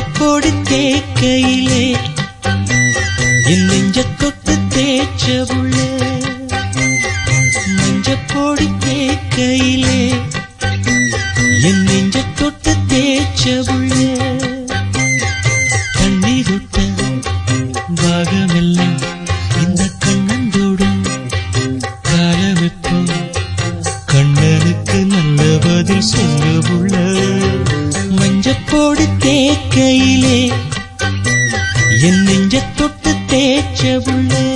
தேக்கையிலே என் நெஞ்ச தொட்டு தேய்ச்ச புள்ள மஞ்சப்பொடி தேக்கையிலே என் நெஞ்ச தொட்டு தேய்ச்ச கண்ணீர் விட்ட பாகமெல்லாம் இந்த கண்ணனுக்கு நல்ல பதில் நெஞ்சத்தோடு தேக்கையிலே என் நெஞ்சத்தொட்டு தேய்ச்ச புள்ள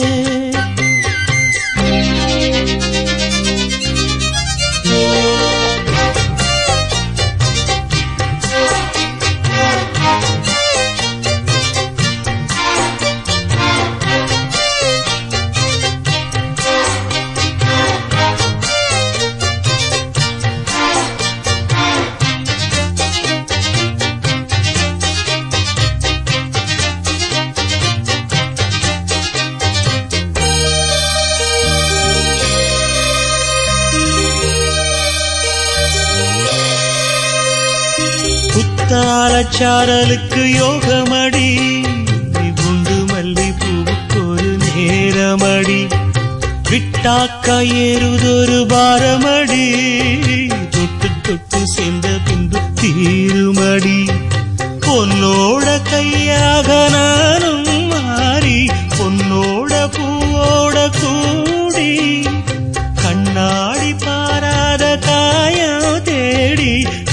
காலச்சாரலுக்கு யோகமடி. குண்டு மல்லி பூவுக்கொரு நேரமடி. விட்டாக்கா ஏறுதொரு பாரமடி.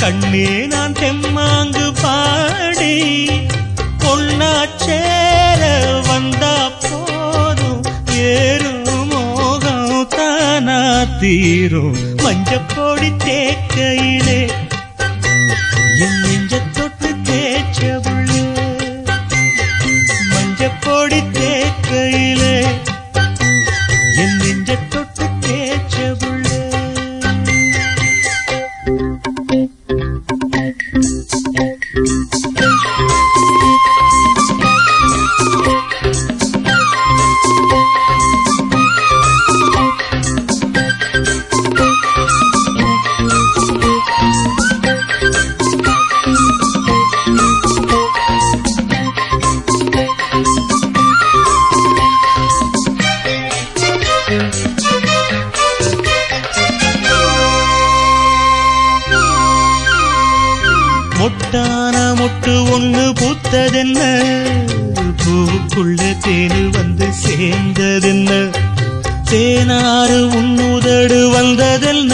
கண்ணே நான் தெம்மாங்கு பாடி பொன்னா சேர வந்தா போதும் ஏறும் மோகம் தானா தீரும். மஞ்சப்பொடி தேக்கையிலே மொட்டான முட்டு ஒண்ணு பூத்ததென்ன? பூவுக்குள்ள தேனு வந்து சேர்ந்ததென்ன? தேனாறு உன்னுதடு வந்ததென்ன?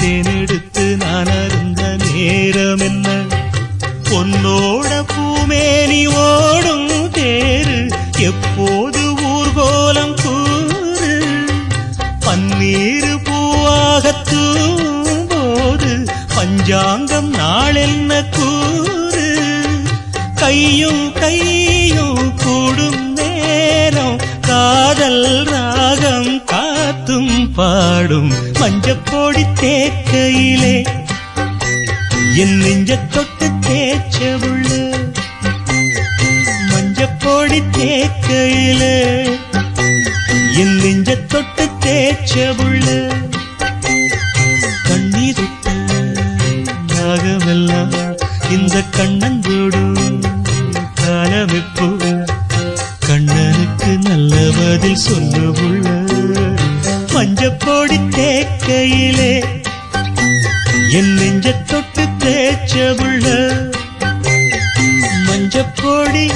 தேனெடுத்து நான் அருந்த நேரம் என்ன பொன்னோட பூமேனி ஓடும் தேரு எப்போது ஊர்கோலம் கூறு? பன்னீர் பூவாகத்தூ போது பஞ்சாங்கம் என்ன கூறு? கையும் கையும் கூடும் நேரம். காதல் ராகம் காத்தும் பாடும். மஞ்சப்பொடி தேக்கையிலே. என் நெஞ்ச தொட்டு தேய்ச்ச புள்ள மஞ்சப்பொடி தேக்கையிலே. என் நெஞ்ச தொட்டு தேய்ச்ச இந்த கண்ணந்தோடு காலவெப்போ கண்ணனுக்கு நல்ல பதில் சொல்ல புள்ள மஞ்சப்பொடி தேக்கையிலே என் நெஞ்ச தொட்டு தேய்ச்ச புள்ள மஞ்சப்பொடி